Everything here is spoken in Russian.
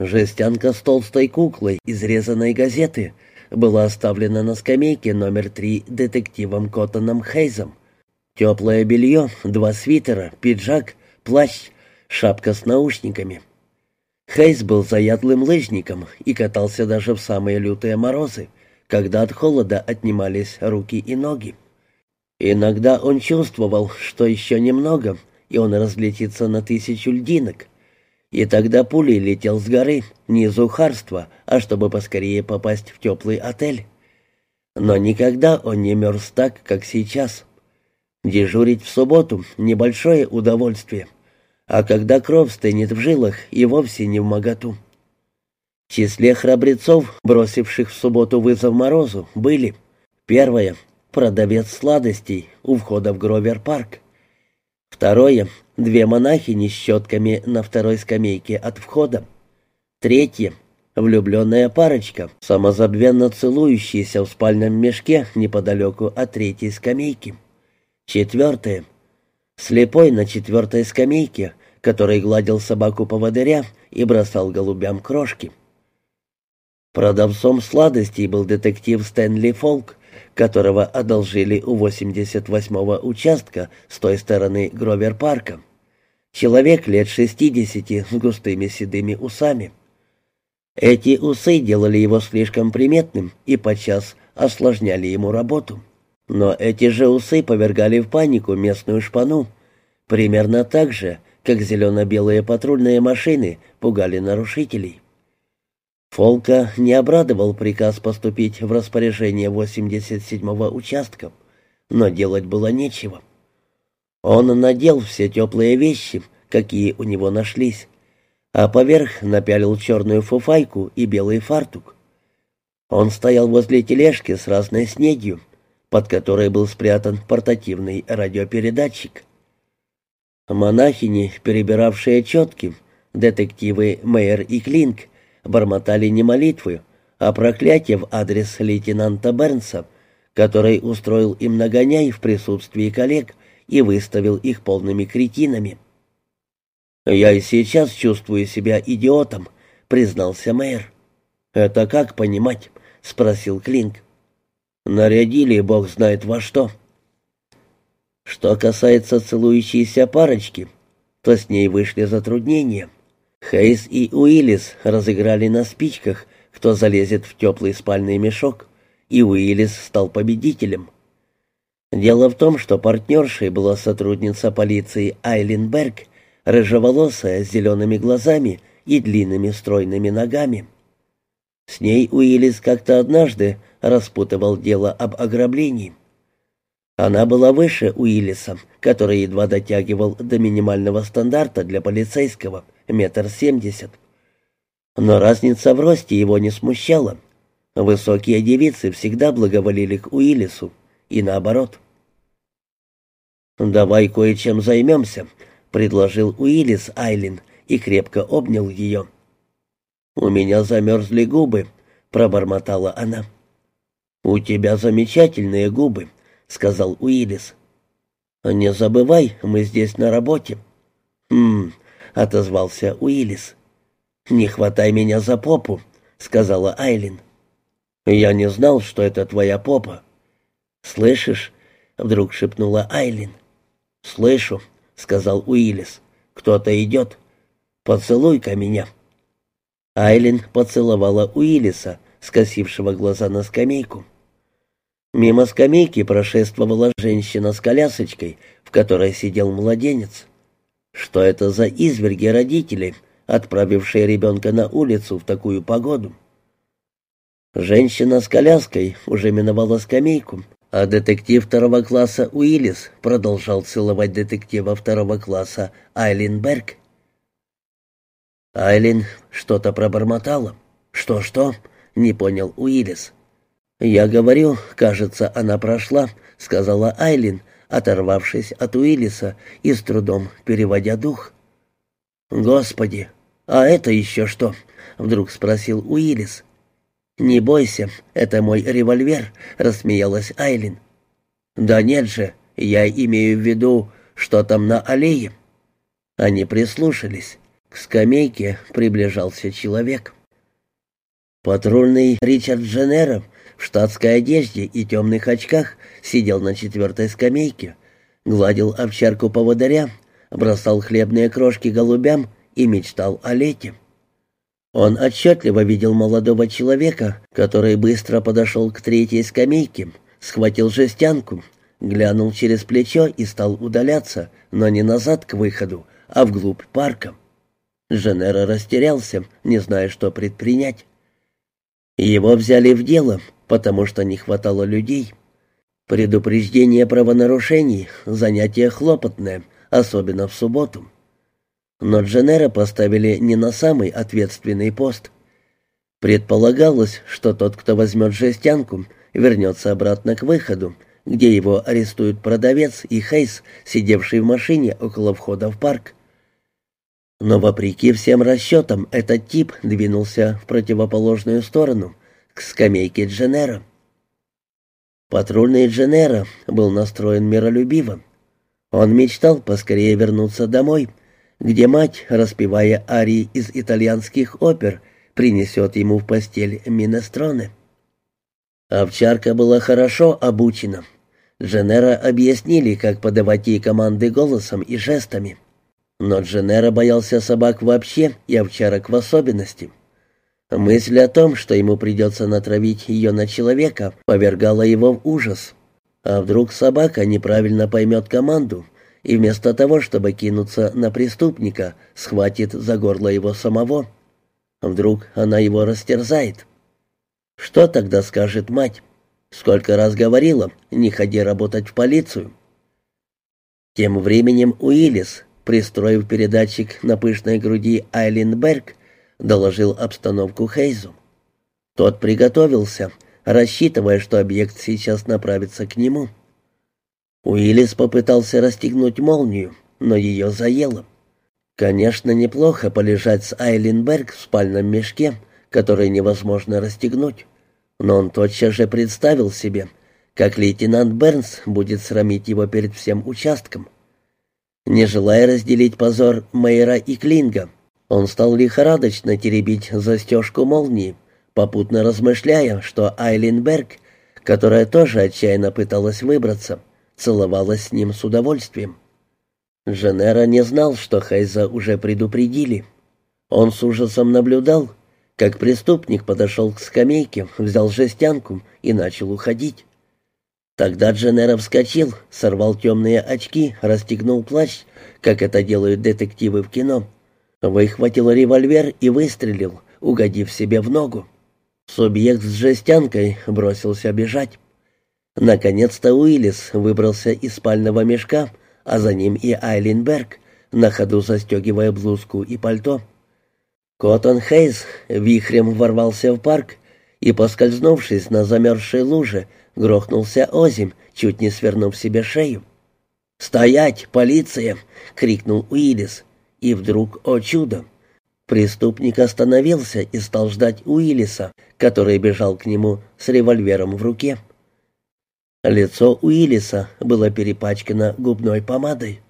Жестянка с толстой куклой, изрезанной газеты, была оставлена на скамейке номер три детективом Коттоном Хейзом. Теплое белье, два свитера, пиджак, плащ, шапка с наушниками. Хейз был заядлым лыжником и катался даже в самые лютые морозы, когда от холода отнимались руки и ноги. Иногда он чувствовал, что еще немного, и он разлетится на тысячу льдинок. И тогда пулей летел с горы, не из ухарства, а чтобы поскорее попасть в теплый отель. Но никогда он не мерз так, как сейчас. Дежурить в субботу — небольшое удовольствие, а когда кровь стынет в жилах, и вовсе не в моготу. В числе храбрецов, бросивших в субботу вызов Морозу, были первое продавец сладостей у входа в Гровер-парк. Второе — две монахини с щетками на второй скамейке от входа. Третье — влюбленная парочка, самозабвенно целующаяся в спальном мешке неподалеку от третьей скамейки. Четвертое — слепой на четвертой скамейке, который гладил собаку-поводыря и бросал голубям крошки. Продавцом сладостей был детектив Стэнли Фолк, которого одолжили у 88-го участка с той стороны Гровер-парка. Человек лет 60 с густыми седыми усами. Эти усы делали его слишком приметным и подчас осложняли ему работу. Но эти же усы повергали в панику местную шпану, примерно так же, как зелено-белые патрульные машины пугали нарушителей. Фолка не обрадовал приказ поступить в распоряжение 87-го участка, но делать было нечего. Он надел все теплые вещи, какие у него нашлись, а поверх напялил черную фуфайку и белый фартук. Он стоял возле тележки с разной снедью, под которой был спрятан портативный радиопередатчик. Монахини, перебиравшие четки, детективы Мейер и Клинк, бормотали не молитвы, а проклятие в адрес лейтенанта Бернса, который устроил им нагоняй в присутствии коллег и выставил их полными кретинами. «Я и сейчас чувствую себя идиотом», — признался мэр. «Это как понимать?» — спросил Клинк. «Нарядили, бог знает во что». Что касается целующейся парочки, то с ней вышли затруднения. Хейс и Уиллис разыграли на спичках, кто залезет в теплый спальный мешок, и Уиллис стал победителем. Дело в том, что партнершей была сотрудница полиции Айлин Берг, рыжеволосая, с зелеными глазами и длинными стройными ногами. С ней Уиллис как-то однажды распутывал дело об ограблении. Она была выше Уиллиса, который едва дотягивал до минимального стандарта для полицейского — метр семьдесят. Но разница в росте его не смущала. Высокие девицы всегда благоволили к Уиллису, и наоборот. «Давай кое-чем займемся», — предложил Уиллис Айлин и крепко обнял ее. «У меня замерзли губы», — пробормотала она. «У тебя замечательные губы», — сказал Уиллис. «Не забывай, мы здесь на работе». «Хм, — отозвался Уиллис. «Не хватай меня за попу», — сказала Айлин. «Я не знал, что это твоя попа». «Слышишь?» — вдруг шепнула Айлин. «Слышу», — сказал Уиллис. «Кто-то идет. Поцелуй-ка меня». Айлин поцеловала Уиллиса, скосившего глаза на скамейку. Мимо скамейки прошествовала женщина с колясочкой, в которой сидел младенец. Что это за изверги родители, отправившие ребенка на улицу в такую погоду? Женщина с коляской уже миновала скамейку, а детектив второго класса Уиллис продолжал целовать детектива второго класса Айлин Берг. Айлин что-то пробормотала. «Что-что?» — не понял Уиллис. «Я говорю, кажется, она прошла», — сказала Айлин, оторвавшись от Уиллиса и с трудом переводя дух. «Господи, а это еще что?» — вдруг спросил Уиллис. «Не бойся, это мой револьвер», — рассмеялась Айлин. «Да нет же, я имею в виду, что там на аллее». Они прислушались. К скамейке приближался человек. Патрульный Ричард Дженнеро в штатской одежде и темных очках сидел на четвертой скамейке, гладил овчарку поводыря, бросал хлебные крошки голубям и мечтал о лете. Он отчетливо видел молодого человека, который быстро подошел к третьей скамейке, схватил жестянку, глянул через плечо и стал удаляться, но не назад к выходу, а вглубь парка. Женера растерялся, не зная, что предпринять. Его взяли в дело, потому что не хватало людей. Предупреждение правонарушений — занятие хлопотное, особенно в субботу. Но Дженера поставили не на самый ответственный пост. Предполагалось, что тот, кто возьмет жестянку, вернется обратно к выходу, где его арестуют продавец и Хейс, сидевший в машине около входа в парк. Но вопреки всем расчетам этот тип двинулся в противоположную сторону, к скамейке Дженера. Патрульный Дженера был настроен миролюбиво. Он мечтал поскорее вернуться домой, где мать, распевая арии из итальянских опер, принесет ему в постель минестроны. Овчарка была хорошо обучена. Дженера объяснили, как подавать ей команды голосом и жестами. Но Дженера боялся собак вообще и овчарок в особенности. Мысль о том, что ему придется натравить ее на человека, повергала его в ужас. А вдруг собака неправильно поймет команду и вместо того, чтобы кинуться на преступника, схватит за горло его самого? Вдруг она его растерзает? Что тогда скажет мать? Сколько раз говорила, не ходи работать в полицию. Тем временем Уиллис, пристроив передатчик на пышной груди Айлин Берг, доложил обстановку Хейзу. Тот приготовился, рассчитывая, что объект сейчас направится к нему. Уиллис попытался расстегнуть молнию, но ее заело. Конечно, неплохо полежать с Айлин Берг в спальном мешке, который невозможно расстегнуть. Но он тотчас же представил себе, как лейтенант Бернс будет срамить его перед всем участком. Не желая разделить позор Мейера и Клинга, он стал лихорадочно теребить застежку молнии, попутно размышляя, что Айлин Берг, которая тоже отчаянно пыталась выбраться, целовалась с ним с удовольствием. Женера не знал, что Хайза уже предупредили. Он с ужасом наблюдал, как преступник подошел к скамейке, взял жестянку и начал уходить. Тогда Дженера вскочил, сорвал темные очки, расстегнул плащ, как это делают детективы в кино. Выхватил револьвер и выстрелил, угодив себе в ногу. Субъект с жестянкой бросился бежать. Наконец-то Уиллис выбрался из спального мешка, а за ним и Айлин Берг, на ходу застегивая блузку и пальто. Коттон Хейс вихрем ворвался в парк и, поскользнувшись на замерзшей луже, грохнулся озимь, чуть не свернув себе шею. «Стоять, полиция!» — крикнул Уиллис. И вдруг, о чудо! Преступник остановился и стал ждать Уиллиса, который бежал к нему с револьвером в руке. Лицо Уиллиса было перепачкано губной помадой.